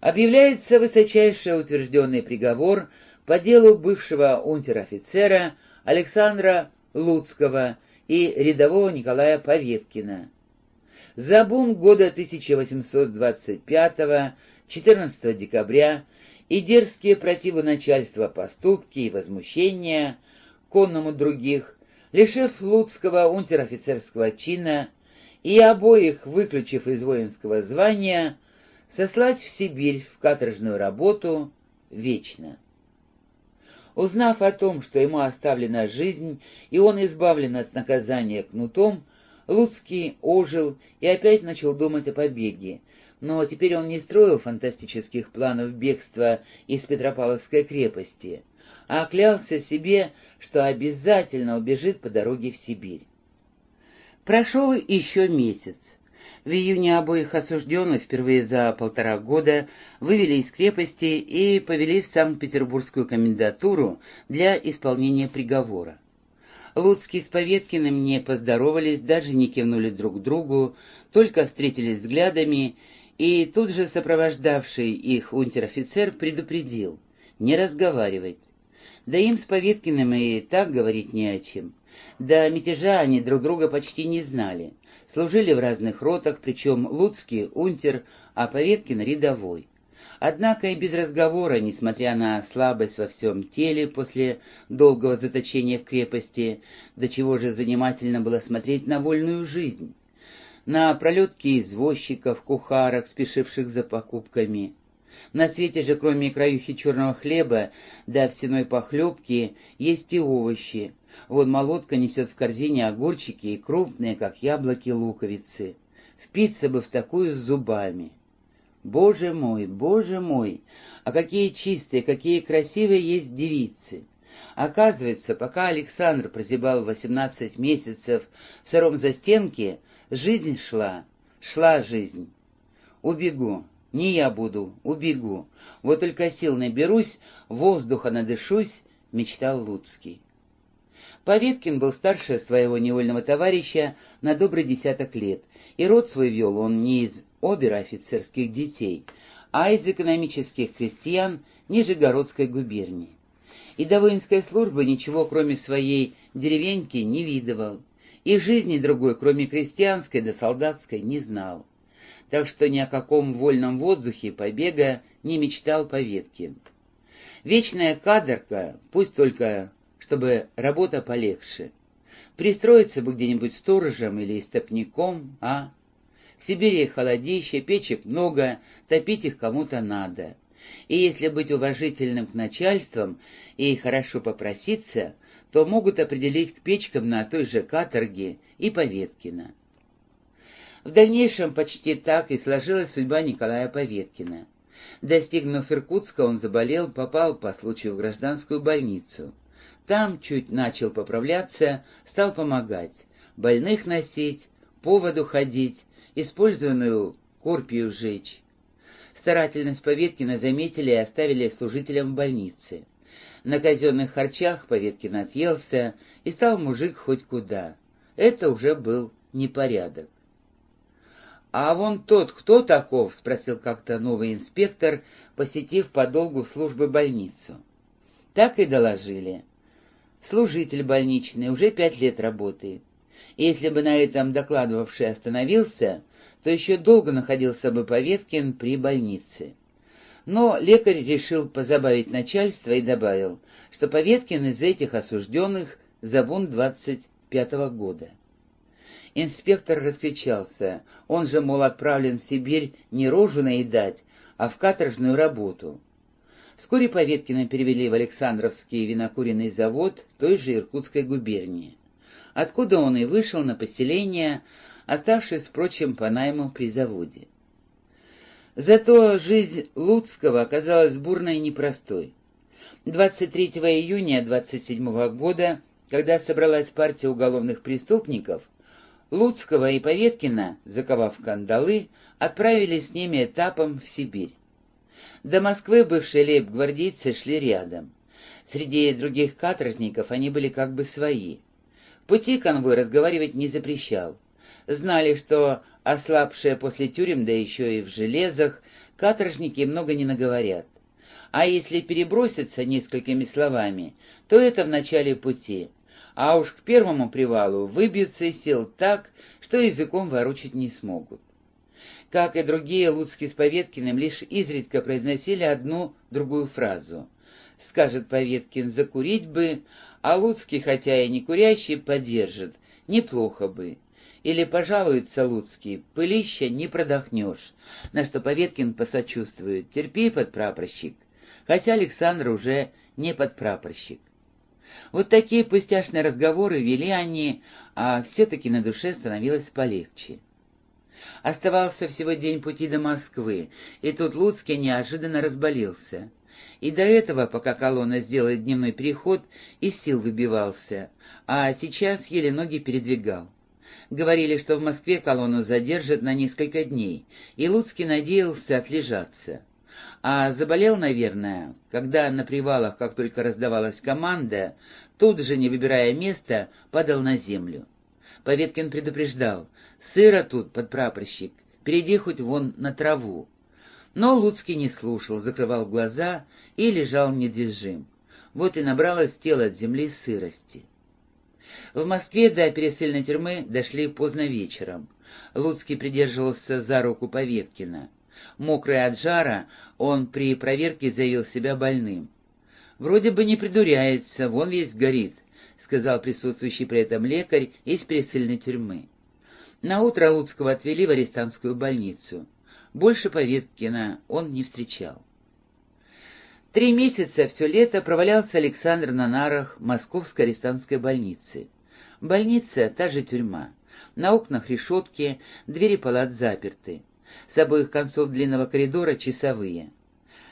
Объявляется высочайший утвержденный приговор по делу бывшего унтер-офицера Александра Луцкого и рядового Николая Поветкина. За бунт года 1825 14 декабря и дерзкие противу начальства поступки и возмущения конному других, лишив Луцкого унтер-офицерского чина и обоих, выключив из воинского звания, сослать в Сибирь в каторжную работу вечно. Узнав о том, что ему оставлена жизнь, и он избавлен от наказания кнутом, Луцкий ожил и опять начал думать о побеге, но теперь он не строил фантастических планов бегства из Петропавловской крепости, а клялся себе, что обязательно убежит по дороге в Сибирь. Прошел еще месяц. В июне обоих осужденных впервые за полтора года вывели из крепости и повели в Санкт-Петербургскую комендатуру для исполнения приговора. Луцкий с Поветкиным не поздоровались, даже не кивнули друг другу, только встретились взглядами и тут же сопровождавший их унтер-офицер предупредил не разговаривать. Да им с Поветкиным и так говорить не о чем. До мятежа они друг друга почти не знали. Служили в разных ротах, причем Луцкий — унтер, а Поветкин — рядовой. Однако и без разговора, несмотря на слабость во всем теле после долгого заточения в крепости, до чего же занимательно было смотреть на вольную жизнь на пролетки извозчиков, кухарок, спешивших за покупками. На свете же, кроме краюхи черного хлеба да овсяной похлебки, есть и овощи. Вот молотка несет в корзине огурчики и крупные, как яблоки, луковицы. Впиться бы в такую с зубами. Боже мой, боже мой, а какие чистые, какие красивые есть девицы! Оказывается, пока Александр прозябал восемнадцать месяцев в сыром застенке, Жизнь шла, шла жизнь. Убегу, не я буду, убегу. Вот только сил наберусь, воздуха надышусь, мечтал Луцкий. Поветкин был старше своего невольного товарища на добрый десяток лет, и род свой вел он не из обер-офицерских детей, а из экономических крестьян Нижегородской губернии. И до воинской службы ничего, кроме своей деревеньки, не видывал и жизни другой, кроме крестьянской да солдатской, не знал. Так что ни о каком вольном воздухе побега не мечтал Поветкин. Вечная кадрка, пусть только, чтобы работа полегче. Пристроиться бы где-нибудь сторожем или истопником, а? В Сибири холодище, печек много, топить их кому-то надо. И если быть уважительным к начальствам и хорошо попроситься, то могут определить к печкам на той же каторге и Поветкина. В дальнейшем почти так и сложилась судьба Николая Поветкина. Достигнув Иркутска, он заболел, попал по случаю в гражданскую больницу. Там чуть начал поправляться, стал помогать. Больных носить, по воду ходить, использованную корпию сжечь. Старательность Поветкина заметили и оставили служителям в больнице. На казенных харчах Поветкин отъелся, и стал мужик хоть куда. Это уже был непорядок. «А вон тот кто таков?» — спросил как-то новый инспектор, посетив по долгу службы больницу. Так и доложили. Служитель больничный уже пять лет работает. Если бы на этом докладывавший остановился, то еще долго находился бы Поветкин при больнице. Но лекарь решил позабавить начальство и добавил, что Поветкин из этих осужденных за бунт 25-го года. Инспектор раскричался, он же, мол, отправлен в Сибирь не рожу наедать, а в каторжную работу. Вскоре Поветкина перевели в Александровский винокуренный завод той же Иркутской губернии, откуда он и вышел на поселение, оставшись, впрочем, по найму при заводе. Зато жизнь Луцкого оказалась бурной и непростой. 23 июня 27 года, когда собралась партия уголовных преступников, Луцкого и Поветкина, заковав кандалы, отправили с ними этапом в Сибирь. До Москвы бывшие лейб-гвардейцы шли рядом. Среди других каторжников они были как бы свои. Пути конвой разговаривать не запрещал. Знали, что ослабшие после тюрем, да еще и в железах, каторжники много не наговорят. А если переброситься несколькими словами, то это в начале пути, а уж к первому привалу выбьются из сил так, что языком ворочать не смогут. Как и другие, Луцкий с Поветкиным лишь изредка произносили одну-другую фразу. Скажет Поветкин «закурить бы», а Луцкий, хотя и не курящий, поддержит «неплохо бы». Или пожалуется Луцкий, пылища не продохнешь, на что Поветкин посочувствует «терпи, подпрапорщик», хотя Александр уже не подпрапорщик. Вот такие пустяшные разговоры вели они, а все-таки на душе становилось полегче. Оставался всего день пути до Москвы, и тут Луцкий неожиданно разболелся. И до этого, пока колонна сделала дневной переход, из сил выбивался, а сейчас еле ноги передвигал. Говорили, что в Москве колонну задержат на несколько дней, и Луцкий надеялся отлежаться. А заболел, наверное, когда на привалах, как только раздавалась команда, тут же, не выбирая места, падал на землю. Поветкин предупреждал, «Сыро тут, подпрапорщик, перейди хоть вон на траву». Но Луцкий не слушал, закрывал глаза и лежал недвижим. Вот и набралось тело от земли сырости. В Москве до пересыльной тюрьмы дошли поздно вечером. Луцкий придерживался за руку Поветкина. Мокрый от жара, он при проверке заявил себя больным. «Вроде бы не придуряется, вон весь горит», — сказал присутствующий при этом лекарь из пересыльной тюрьмы. На утро Луцкого отвели в арестантскую больницу. Больше Поветкина он не встречал. Три месяца все лето провалялся Александр на нарах Московской арестантской больницы. Больница — та же тюрьма. На окнах решетки, двери палат заперты. С обоих концов длинного коридора часовые.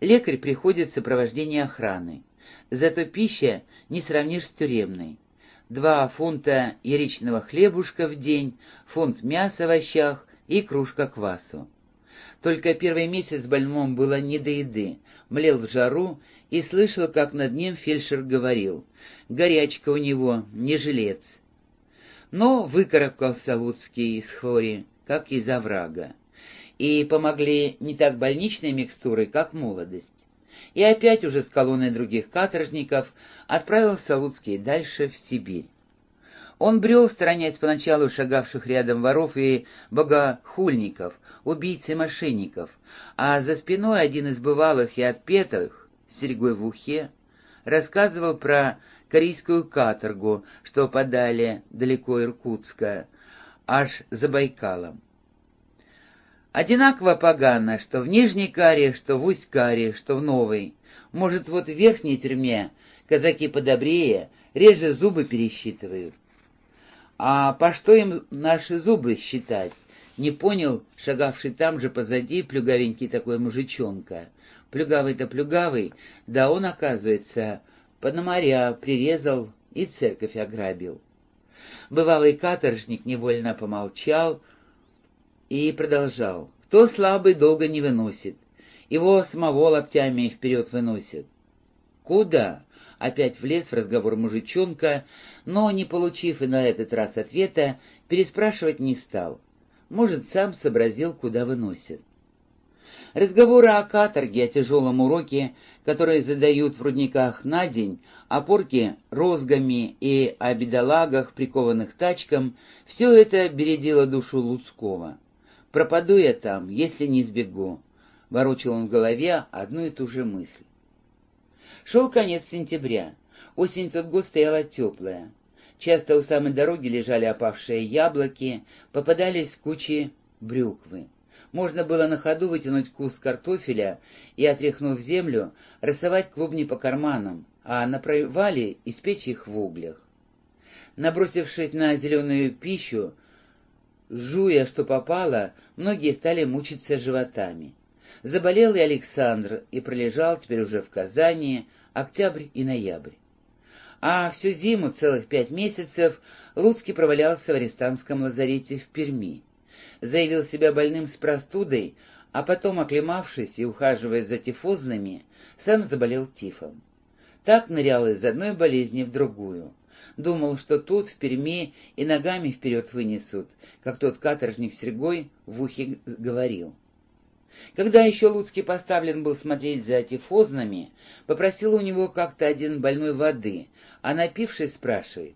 Лекарь приходит в сопровождении охраны. Зато пища не сравнишь с тюремной. Два фунта яричного хлебушка в день, фунт мяса в овощах и кружка квасу. Только первый месяц больному было не до еды, млел в жару и слышал, как над ним фельдшер говорил. Горячка у него, не жилец. Но выкарабкался Луцкий из хвори, как из оврага. И помогли не так больничные микстуры, как молодость и опять уже с колонной других каторжников отправился Луцкий дальше в Сибирь. Он брел, сторонясь поначалу шагавших рядом воров и богохульников, убийц и мошенников, а за спиной один из бывалых и отпетых, с серьгой в ухе, рассказывал про корейскую каторгу, что подали далеко Иркутска, аж за Байкалом. Одинаково погано, что в Нижней Каре, что в Усть-Каре, что в Новой. Может, вот в Верхней тюрьме казаки подобрее, реже зубы пересчитывают. А по что им наши зубы считать? Не понял, шагавший там же позади плюгавенький такой мужичонка. Плюгавый-то плюгавый, да он, оказывается, пономаря прирезал и церковь ограбил. Бывалый каторжник невольно помолчал, и продолжал. «Кто слабый, долго не выносит. Его самого локтями вперед выносит». «Куда?» — опять влез в разговор мужичонка, но, не получив и на этот раз ответа, переспрашивать не стал. Может, сам сообразил, куда выносит. Разговоры о каторге, о тяжелом уроке, которые задают в рудниках на день, о порке розгами и о бедолагах, прикованных тачкам, все это бередило душу Луцкого. Пропаду я там, если не сбегу. Ворочил он в голове одну и ту же мысль. Шел конец сентября. Осень тот год стояла теплая. Часто у самой дороги лежали опавшие яблоки, попадались кучи брюквы. Можно было на ходу вытянуть кус картофеля и, отряхнув землю, рассовать клубни по карманам, а на провале испечь их в углях. Набросившись на зеленую пищу, Жуя, что попало, многие стали мучиться животами. Заболел и Александр, и пролежал теперь уже в Казани октябрь и ноябрь. А всю зиму, целых пять месяцев, Луцкий провалялся в арестантском лазарете в Перми. Заявил себя больным с простудой, а потом, оклемавшись и ухаживая за тифозными, сам заболел тифом. Так нырял из одной болезни в другую. Думал, что тут, в Перми, и ногами вперед вынесут, как тот каторжник Сергой в ухе говорил. Когда еще Луцкий поставлен был смотреть за тифозными, попросил у него как-то один больной воды, а напившись спрашивает,